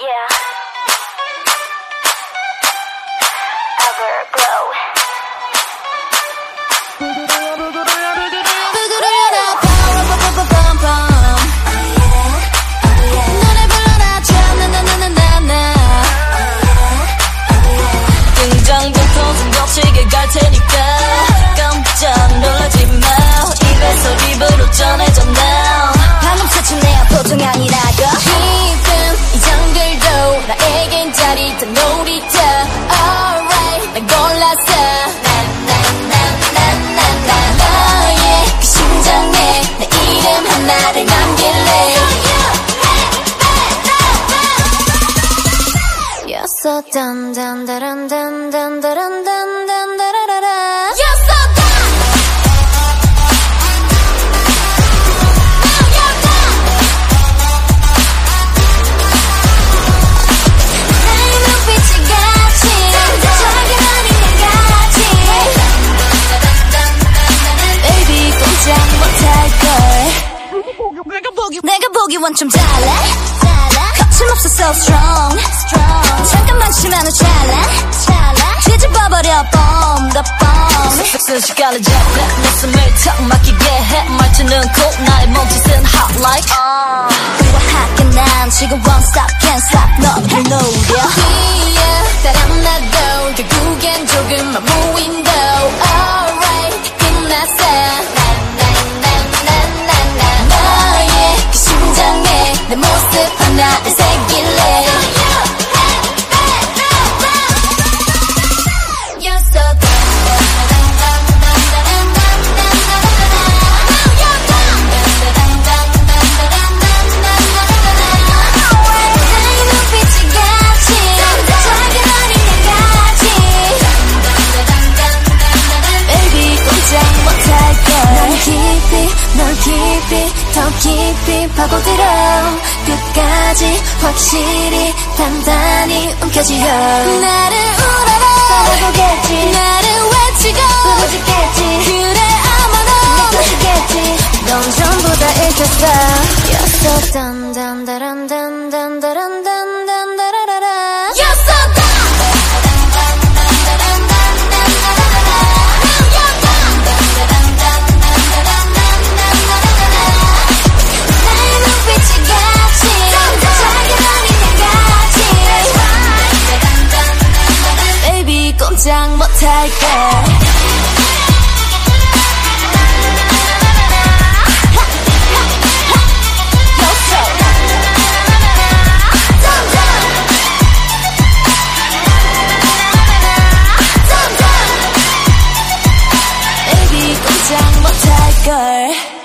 Yeah. 짜릿한 놀이터 Alright 난 골랐어 나나나나나나 너의 그 심장에 내 이름 하나를 남길래 so dun dun dun dun dun dun dun dun dun dun dun You're 내가 보기 원좀 달라 거침없어 so strong 잠깐만 치면 찰라 뒤집어버려 bomb the bomb 순식간에 jetlag 목숨을 탁 맡기게 해 말투는 cool 나의 몸짓은 hot like 우아하게 난 지금 won't stop can't stop 너를 노려 깊이 파고들어 끝까지 확실히 단단히 움켜쥐어 나를 울어라 바라보겠지 나를 외치고 부르짖겠지 그래 아무도 느껴지겠지 넌 전부 다 읽혔어 였어 단단다란단단다란 꼼짝 못할게 꼼짝 못할걸.